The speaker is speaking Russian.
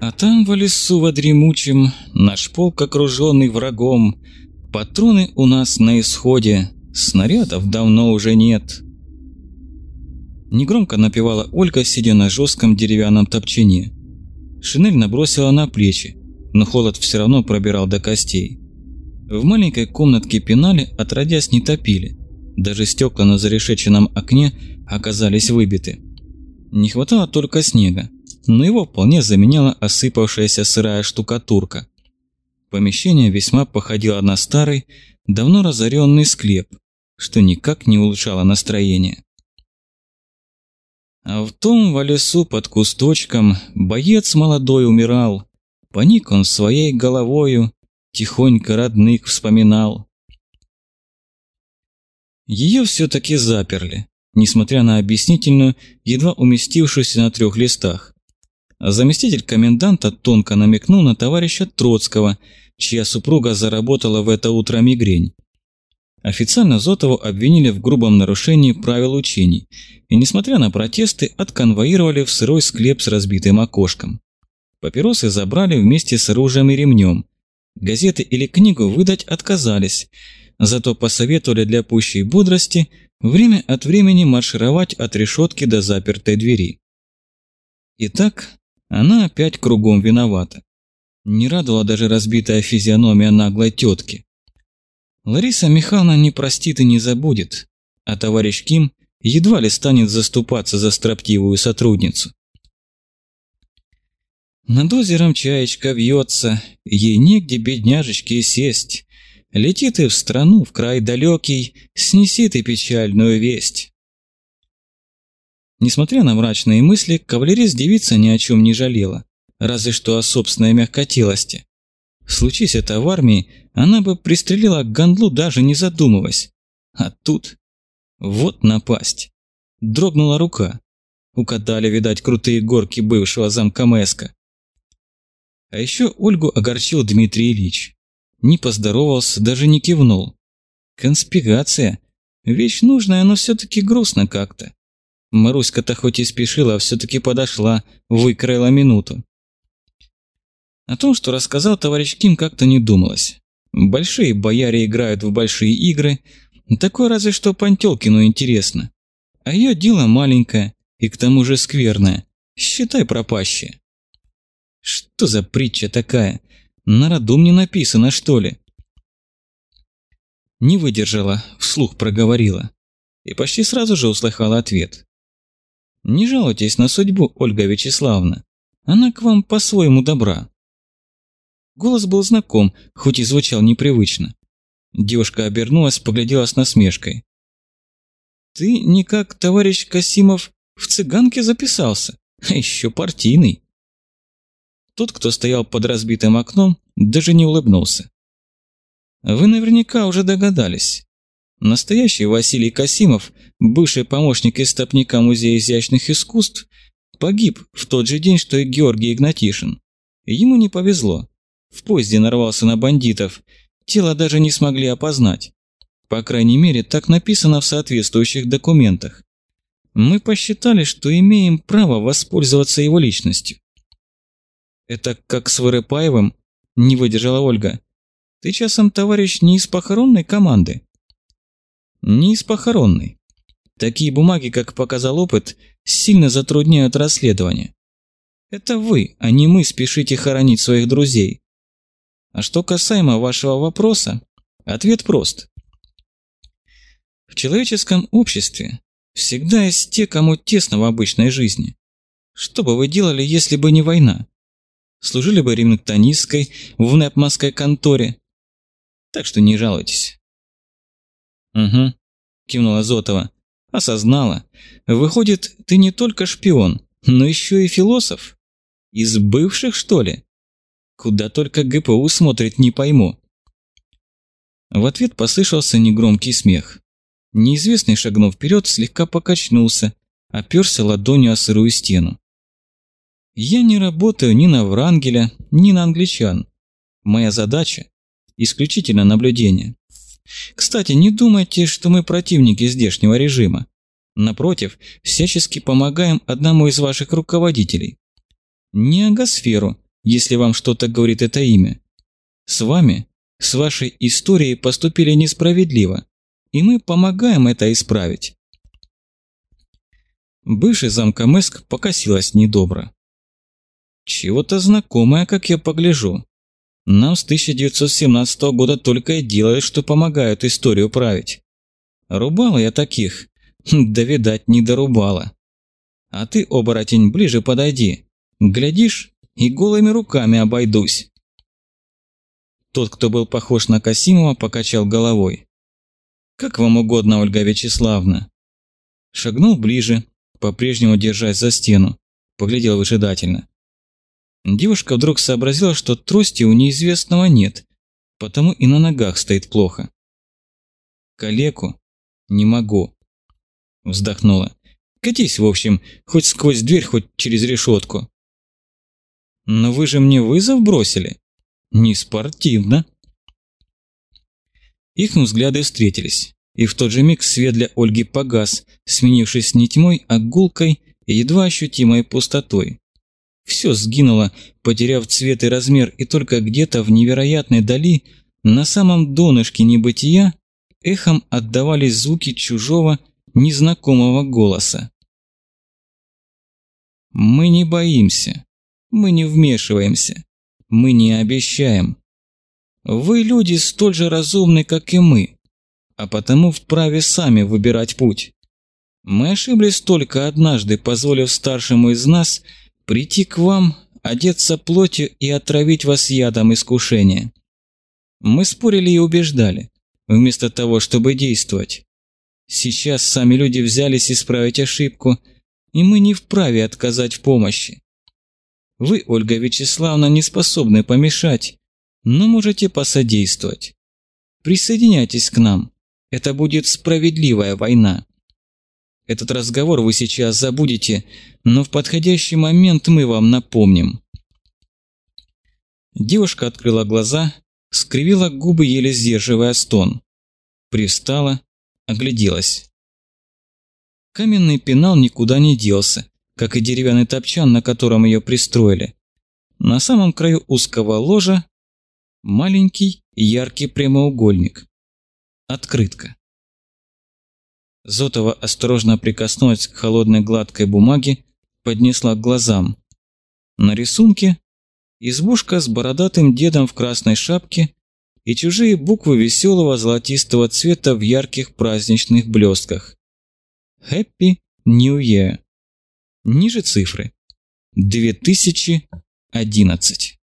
А там в лесу во дремучем наш полк окруженный врагом, патроны у нас на исходе, снарядов давно уже нет. Негромко напевала Ольга, сидя на жестком деревянном топчине. Шинель набросила на плечи, но холод все равно пробирал до костей. В маленькой комнатке пенали отродясь не топили. Даже стекла на зарешеченном окне оказались выбиты. Не хватало только снега, но его вполне заменяла осыпавшаяся сырая штукатурка. Помещение весьма походило на старый, давно разоренный склеп, что никак не улучшало настроение. А в том в лесу под кусточком боец молодой умирал. Поник он своей головою, тихонько родных вспоминал. Ее все-таки заперли, несмотря на объяснительную, едва уместившуюся на трех листах. Заместитель коменданта тонко намекнул на товарища Троцкого, чья супруга заработала в это утро мигрень. Официально Зотову обвинили в грубом нарушении правил учений и, несмотря на протесты, отконвоировали в сырой склеп с разбитым окошком. Папиросы забрали вместе с оружием и ремнем. Газеты или книгу выдать отказались, зато посоветовали для пущей бодрости время от времени маршировать от решетки до запертой двери. Итак, она опять кругом виновата. Не радовала даже разбитая физиономия наглой тетки. Лариса Михайловна не простит и не забудет, а товарищ Ким едва ли станет заступаться за строптивую сотрудницу. Над озером чаечка вьется, ей негде бедняжечке сесть. Летит и в страну, в край далекий, снеси ты печальную весть. Несмотря на мрачные мысли, кавалерист девица ни о чем не жалела, разве что о собственной мягкотелости. Случись это в армии, она бы пристрелила гандлу даже не задумываясь. А тут... Вот напасть. Дрогнула рука. Укатали, видать, крутые горки бывшего замка Мэска. А еще Ольгу огорчил Дмитрий Ильич. Не поздоровался, даже не кивнул. Конспирация. Вещь нужная, но все-таки грустно как-то. Маруська-то хоть и спешила, а все-таки подошла, выкроила минуту. О том, что рассказал товарищ Ким, как-то не думалось. Большие бояре играют в большие игры, такое разве что Пантелкину интересно. А ее дело маленькое и к тому же скверное, считай пропащее. Что за притча такая? На роду мне написано, что ли? Не выдержала, вслух проговорила. И почти сразу же услыхала ответ. Не жалуйтесь на судьбу, Ольга Вячеславовна. Она к вам по-своему добра. Голос был знаком, хоть и звучал непривычно. Девушка обернулась, поглядела с насмешкой. «Ты никак, товарищ Касимов, в цыганке записался, а еще партийный». Тот, кто стоял под разбитым окном, даже не улыбнулся. «Вы наверняка уже догадались. Настоящий Василий Касимов, бывший помощник истопника Музея изящных искусств, погиб в тот же день, что и Георгий Игнатишин. Ему не повезло. В поезде нарвался на бандитов. Тело даже не смогли опознать. По крайней мере, так написано в соответствующих документах. Мы посчитали, что имеем право воспользоваться его личностью. «Это как с Вырыпаевым?» – не выдержала Ольга. «Ты часом, товарищ, не из похоронной команды?» «Не из похоронной. Такие бумаги, как показал опыт, сильно затрудняют расследование. Это вы, а не мы спешите хоронить своих друзей. А что касаемо вашего вопроса, ответ прост. В человеческом обществе всегда есть те, кому тесно в обычной жизни. Что бы вы делали, если бы не война? Служили бы ремонтонисткой в непманской конторе? Так что не жалуйтесь. Угу, кивнула Зотова. Осознала. Выходит, ты не только шпион, но еще и философ? Из бывших, что ли? Куда только ГПУ смотрит, не пойму. В ответ послышался негромкий смех. Неизвестный, шагнув вперед, слегка покачнулся, оперся ладонью о сырую стену. «Я не работаю ни на Врангеля, ни на англичан. Моя задача – исключительно наблюдение. Кстати, не думайте, что мы противники здешнего режима. Напротив, всячески помогаем одному из ваших руководителей. Не агосферу, если вам что-то говорит это имя. С вами, с вашей историей поступили несправедливо, и мы помогаем это исправить. Бывший замкомеск покосилась недобро. Чего-то знакомое, как я погляжу. Нам с 1917 года только и делают, что помогают историю править. Рубала я таких, да видать не дорубала. А ты, оборотень, ближе подойди. Глядишь, и голыми руками обойдусь. Тот, кто был похож на Касимова, покачал головой. «Как вам угодно, Ольга Вячеславна». Шагнул ближе, по-прежнему держась за стену, поглядел выжидательно. Девушка вдруг сообразила, что трости у неизвестного нет, потому и на ногах стоит плохо. «Калеку? Не могу», – вздохнула. «Катись, в общем, хоть сквозь дверь, хоть через решетку». «Но вы же мне вызов бросили?» «Не спортивно». Их взгляды встретились, и в тот же миг свет для Ольги погас, сменившись не тьмой, а гулкой и едва ощутимой пустотой. Все сгинуло, потеряв цвет и размер, и только где-то в невероятной дали, на самом донышке небытия, эхом отдавались звуки чужого, незнакомого голоса. «Мы не боимся, мы не вмешиваемся, мы не обещаем. Вы люди столь же разумны, как и мы, а потому вправе сами выбирать путь. Мы ошиблись только однажды, позволив старшему из нас прийти к вам, одеться плотью и отравить вас ядом искушения. Мы спорили и убеждали, вместо того, чтобы действовать. Сейчас сами люди взялись исправить ошибку, и мы не вправе отказать в помощи. Вы, Ольга Вячеславовна, не способны помешать, но можете посодействовать. Присоединяйтесь к нам. Это будет справедливая война. Этот разговор вы сейчас забудете, но в подходящий момент мы вам напомним. Девушка открыла глаза, скривила губы, еле сдерживая стон. Привстала, огляделась. Каменный пенал никуда не делся, как и деревянный топчан, на котором ее пристроили. На самом краю узкого ложа маленький яркий прямоугольник. Открытка. Зотова осторожно прикоснулась к холодной гладкой бумаге, поднесла к глазам. На рисунке избушка с бородатым дедом в красной шапке и чужие буквы веселого золотистого цвета в ярких праздничных блестках. Happy New Year. Ниже цифры. 2011.